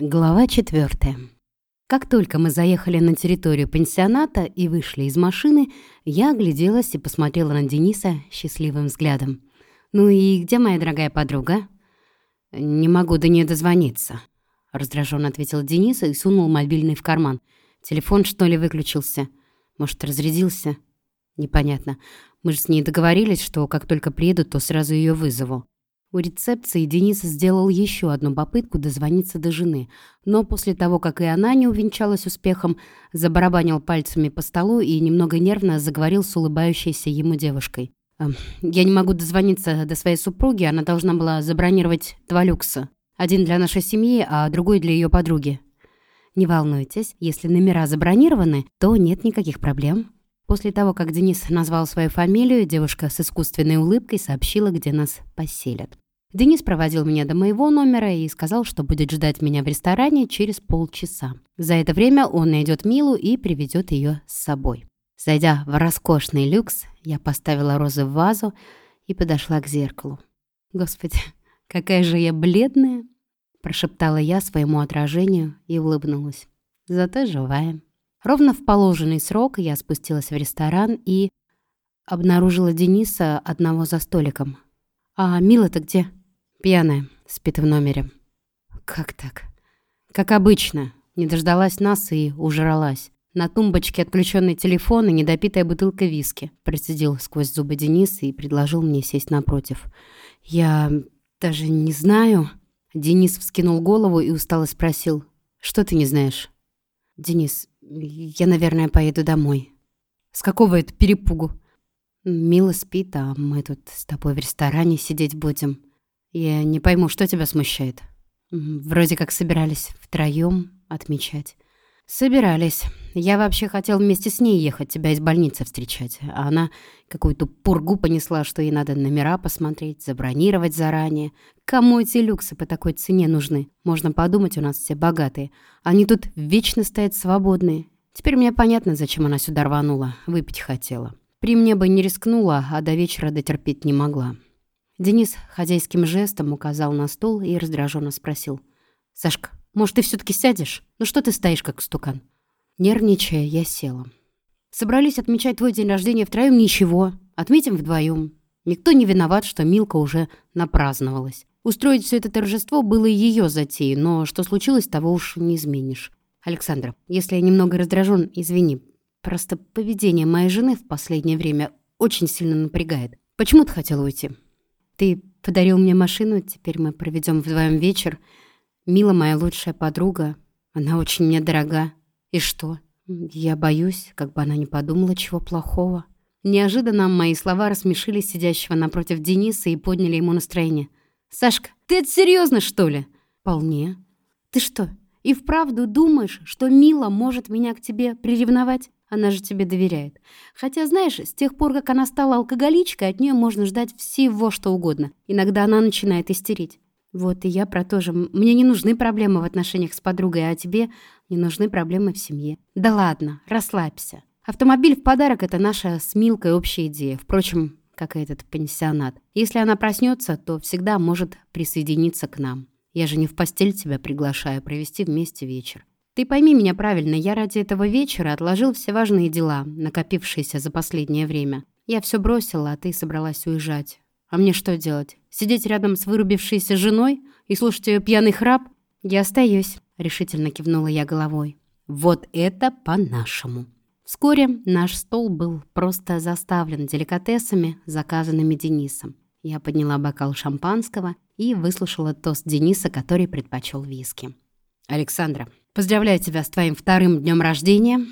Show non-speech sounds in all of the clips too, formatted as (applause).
Глава четвертая. Как только мы заехали на территорию пансионата и вышли из машины, я огляделась и посмотрела на Дениса счастливым взглядом. «Ну и где моя дорогая подруга?» «Не могу до нее дозвониться», — раздраженно ответил Денис и сунул мобильный в карман. «Телефон, что ли, выключился? Может, разрядился?» «Непонятно. Мы же с ней договорились, что как только приеду, то сразу ее вызову». У рецепции Денис сделал еще одну попытку дозвониться до жены, но после того, как и она не увенчалась успехом, забарабанил пальцами по столу и немного нервно заговорил с улыбающейся ему девушкой. «Эм, «Я не могу дозвониться до своей супруги, она должна была забронировать два люкса. Один для нашей семьи, а другой для ее подруги. Не волнуйтесь, если номера забронированы, то нет никаких проблем. После того, как Денис назвал свою фамилию, девушка с искусственной улыбкой сообщила, где нас поселят. Денис проводил меня до моего номера и сказал, что будет ждать меня в ресторане через полчаса. За это время он найдет Милу и приведет ее с собой. Зайдя в роскошный люкс, я поставила розы в вазу и подошла к зеркалу. «Господи, какая же я бледная!» Прошептала я своему отражению и улыбнулась. «Зато живая». Ровно в положенный срок я спустилась в ресторан и обнаружила Дениса одного за столиком. «А Мила-то где?» «Пьяная, спит в номере». «Как так?» «Как обычно. Не дождалась нас и ужралась. На тумбочке отключенный телефон и недопитая бутылка виски», процедил сквозь зубы Денис и предложил мне сесть напротив. «Я даже не знаю...» Денис вскинул голову и устало спросил. «Что ты не знаешь?» «Денис, я, наверное, поеду домой. С какого это перепугу? Мила спит, а мы тут с тобой в ресторане сидеть будем. Я не пойму, что тебя смущает. Вроде как собирались втроем отмечать. Собирались. Я вообще хотел вместе с ней ехать, тебя из больницы встречать. А она какую-то пургу понесла, что ей надо номера посмотреть, забронировать заранее. Кому эти люксы по такой цене нужны? Можно подумать, у нас все богатые. Они тут вечно стоят свободные. Теперь мне понятно, зачем она сюда рванула. Выпить хотела. При мне бы не рискнула, а до вечера дотерпеть не могла. Денис хозяйским жестом указал на стол и раздраженно спросил. «Сашка, может, ты все-таки сядешь? Ну что ты стоишь, как стукан?» Нервничая, я села. «Собрались отмечать твой день рождения втроем? Ничего. Отметим вдвоем. Никто не виноват, что Милка уже напраздновалась. Устроить все это торжество было ее затеей, но что случилось, того уж не изменишь. Александра, если я немного раздражен, извини. Просто поведение моей жены в последнее время очень сильно напрягает. Почему ты хотела уйти? Ты подарил мне машину, теперь мы проведем вдвоем вечер. Мила моя лучшая подруга. Она очень мне дорога. И что? Я боюсь, как бы она не подумала чего плохого. Неожиданно мои слова рассмешили сидящего напротив Дениса и подняли ему настроение. «Сашка, ты это серьезно, что ли?» «Вполне. Ты что, и вправду думаешь, что Мила может меня к тебе приревновать? Она же тебе доверяет. Хотя, знаешь, с тех пор, как она стала алкоголичкой, от нее можно ждать всего, что угодно. Иногда она начинает истерить. Вот и я про то же. Мне не нужны проблемы в отношениях с подругой, а тебе не нужны проблемы в семье. Да ладно, расслабься. Автомобиль в подарок — это наша с Милкой общая идея. Впрочем, как и этот пансионат. Если она проснется, то всегда может присоединиться к нам. Я же не в постель тебя приглашаю провести вместе вечер. Ты пойми меня правильно, я ради этого вечера отложил все важные дела, накопившиеся за последнее время. Я все бросила, а ты собралась уезжать. А мне что делать? Сидеть рядом с вырубившейся женой и слушать ее пьяный храп? Я остаюсь, решительно кивнула я головой. Вот это по-нашему. Вскоре наш стол был просто заставлен деликатесами, заказанными Денисом. Я подняла бокал шампанского и выслушала тост Дениса, который предпочел виски. «Александра, поздравляю тебя с твоим вторым днем рождения.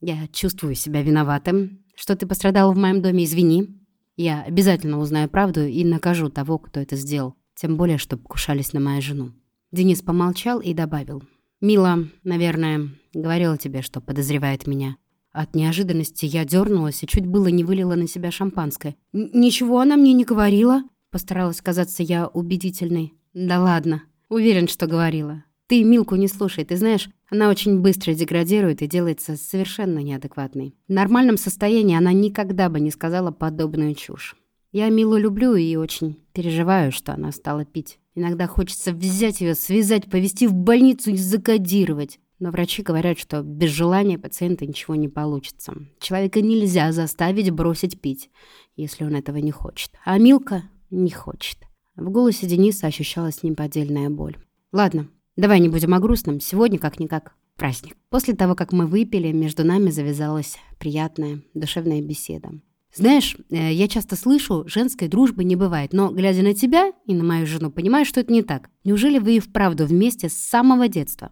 Я чувствую себя виноватым, что ты пострадал в моем доме, извини. Я обязательно узнаю правду и накажу того, кто это сделал. Тем более, что покушались на мою жену». Денис помолчал и добавил. «Мила, наверное, говорила тебе, что подозревает меня». От неожиданности я дернулась и чуть было не вылила на себя шампанское. «Ничего она мне не говорила», — постаралась казаться я убедительной. «Да ладно, уверен, что говорила. Ты Милку не слушай, ты знаешь, она очень быстро деградирует и делается совершенно неадекватной. В нормальном состоянии она никогда бы не сказала подобную чушь. Я Милу люблю и очень переживаю, что она стала пить. Иногда хочется взять ее, связать, повезти в больницу и закодировать. Но врачи говорят, что без желания пациента ничего не получится. Человека нельзя заставить бросить пить, если он этого не хочет. А Милка не хочет. В голосе Дениса ощущалась неподдельная боль. «Ладно, давай не будем о грустном. Сегодня как-никак праздник». После того, как мы выпили, между нами завязалась приятная, душевная беседа. Знаешь, э, я часто слышу, женской дружбы не бывает, но, глядя на тебя и на мою жену, понимаю, что это не так. Неужели вы и вправду вместе с самого детства?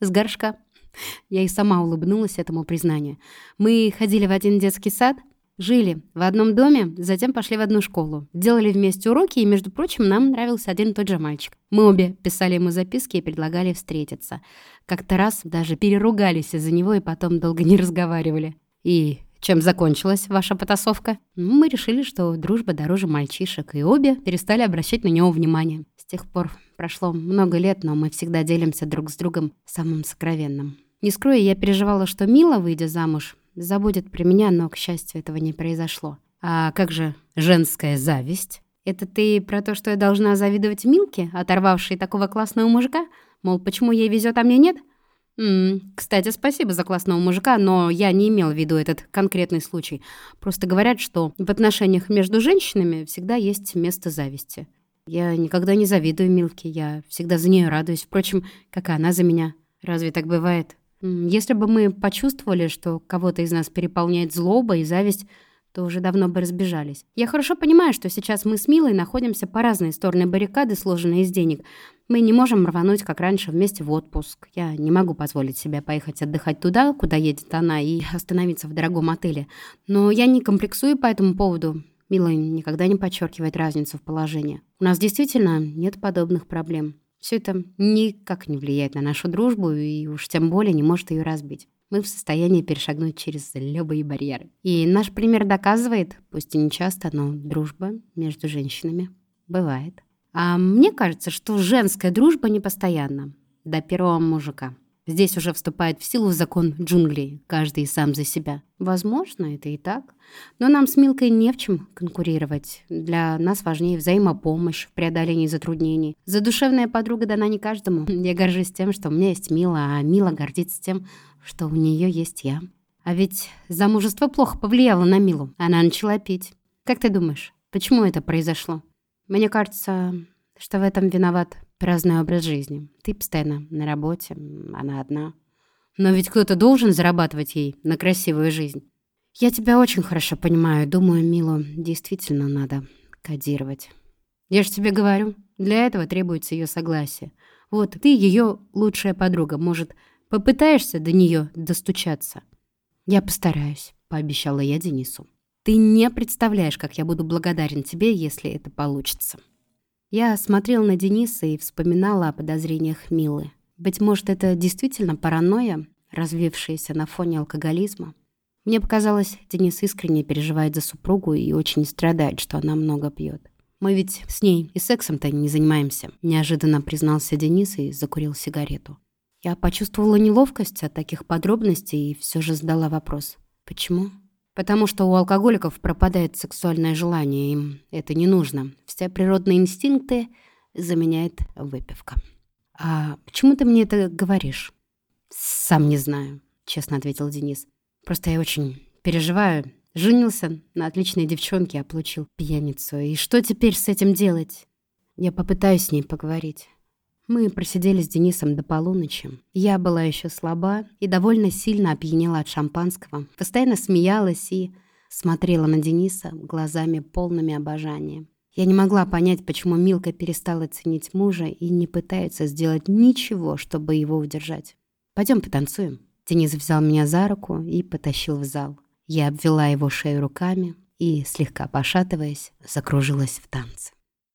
С горшка. Я и сама улыбнулась этому признанию. Мы ходили в один детский сад, жили в одном доме, затем пошли в одну школу. Делали вместе уроки, и, между прочим, нам нравился один и тот же мальчик. Мы обе писали ему записки и предлагали встретиться. Как-то раз даже переругались из-за него и потом долго не разговаривали. И чем закончилась ваша потасовка? Мы решили, что дружба дороже мальчишек, и обе перестали обращать на него внимание. С тех пор Прошло много лет, но мы всегда делимся друг с другом самым сокровенным. Не скрою, я переживала, что Мила, выйдя замуж, забудет про меня, но, к счастью, этого не произошло. А как же женская зависть? Это ты про то, что я должна завидовать Милке, оторвавшей такого классного мужика? Мол, почему ей везет, а мне нет? М -м, кстати, спасибо за классного мужика, но я не имел в виду этот конкретный случай. Просто говорят, что в отношениях между женщинами всегда есть место зависти. Я никогда не завидую Милке, я всегда за нее радуюсь. Впрочем, как и она за меня. Разве так бывает? Если бы мы почувствовали, что кого-то из нас переполняет злоба и зависть, то уже давно бы разбежались. Я хорошо понимаю, что сейчас мы с Милой находимся по разные стороны баррикады, сложенные из денег. Мы не можем рвануть, как раньше, вместе в отпуск. Я не могу позволить себе поехать отдыхать туда, куда едет она, и (laughs) остановиться в дорогом отеле. Но я не комплексую по этому поводу. Мила никогда не подчеркивает разницу в положении. У нас действительно нет подобных проблем. Все это никак не влияет на нашу дружбу и уж тем более не может ее разбить. Мы в состоянии перешагнуть через любые барьеры. И наш пример доказывает, пусть и не часто, но дружба между женщинами бывает. А мне кажется, что женская дружба непостоянна до первого мужика. Здесь уже вступает в силу закон джунглей, каждый сам за себя. Возможно, это и так. Но нам с Милкой не в чем конкурировать. Для нас важнее взаимопомощь в преодолении затруднений. Задушевная подруга дана не каждому. Я горжусь тем, что у меня есть Мила, а Мила гордится тем, что у нее есть я. А ведь замужество плохо повлияло на Милу. Она начала пить. Как ты думаешь, почему это произошло? Мне кажется, что в этом виноват Праздный образ жизни. Ты постоянно на работе, она одна. Но ведь кто-то должен зарабатывать ей на красивую жизнь. Я тебя очень хорошо понимаю. Думаю, Милу действительно надо кодировать. Я же тебе говорю, для этого требуется ее согласие. Вот, ты ее лучшая подруга. Может, попытаешься до нее достучаться? Я постараюсь, пообещала я Денису. Ты не представляешь, как я буду благодарен тебе, если это получится. Я смотрела на Дениса и вспоминала о подозрениях Милы. Быть может, это действительно паранойя, развившаяся на фоне алкоголизма. Мне показалось, Денис искренне переживает за супругу и очень страдает, что она много пьет. Мы ведь с ней и сексом-то не занимаемся, неожиданно признался Денис и закурил сигарету. Я почувствовала неловкость от таких подробностей и все же задала вопрос. Почему? Потому что у алкоголиков пропадает сексуальное желание, им это не нужно. Все природные инстинкты заменяет выпивка. «А почему ты мне это говоришь?» «Сам не знаю», — честно ответил Денис. «Просто я очень переживаю. Женился на отличной девчонке, а получил пьяницу. И что теперь с этим делать? Я попытаюсь с ней поговорить. Мы просидели с Денисом до полуночи. Я была еще слаба и довольно сильно опьянела от шампанского. Постоянно смеялась и смотрела на Дениса глазами полными обожания. Я не могла понять, почему Милка перестала ценить мужа и не пытается сделать ничего, чтобы его удержать. «Пойдем потанцуем». Денис взял меня за руку и потащил в зал. Я обвела его шею руками и, слегка пошатываясь, закружилась в танце.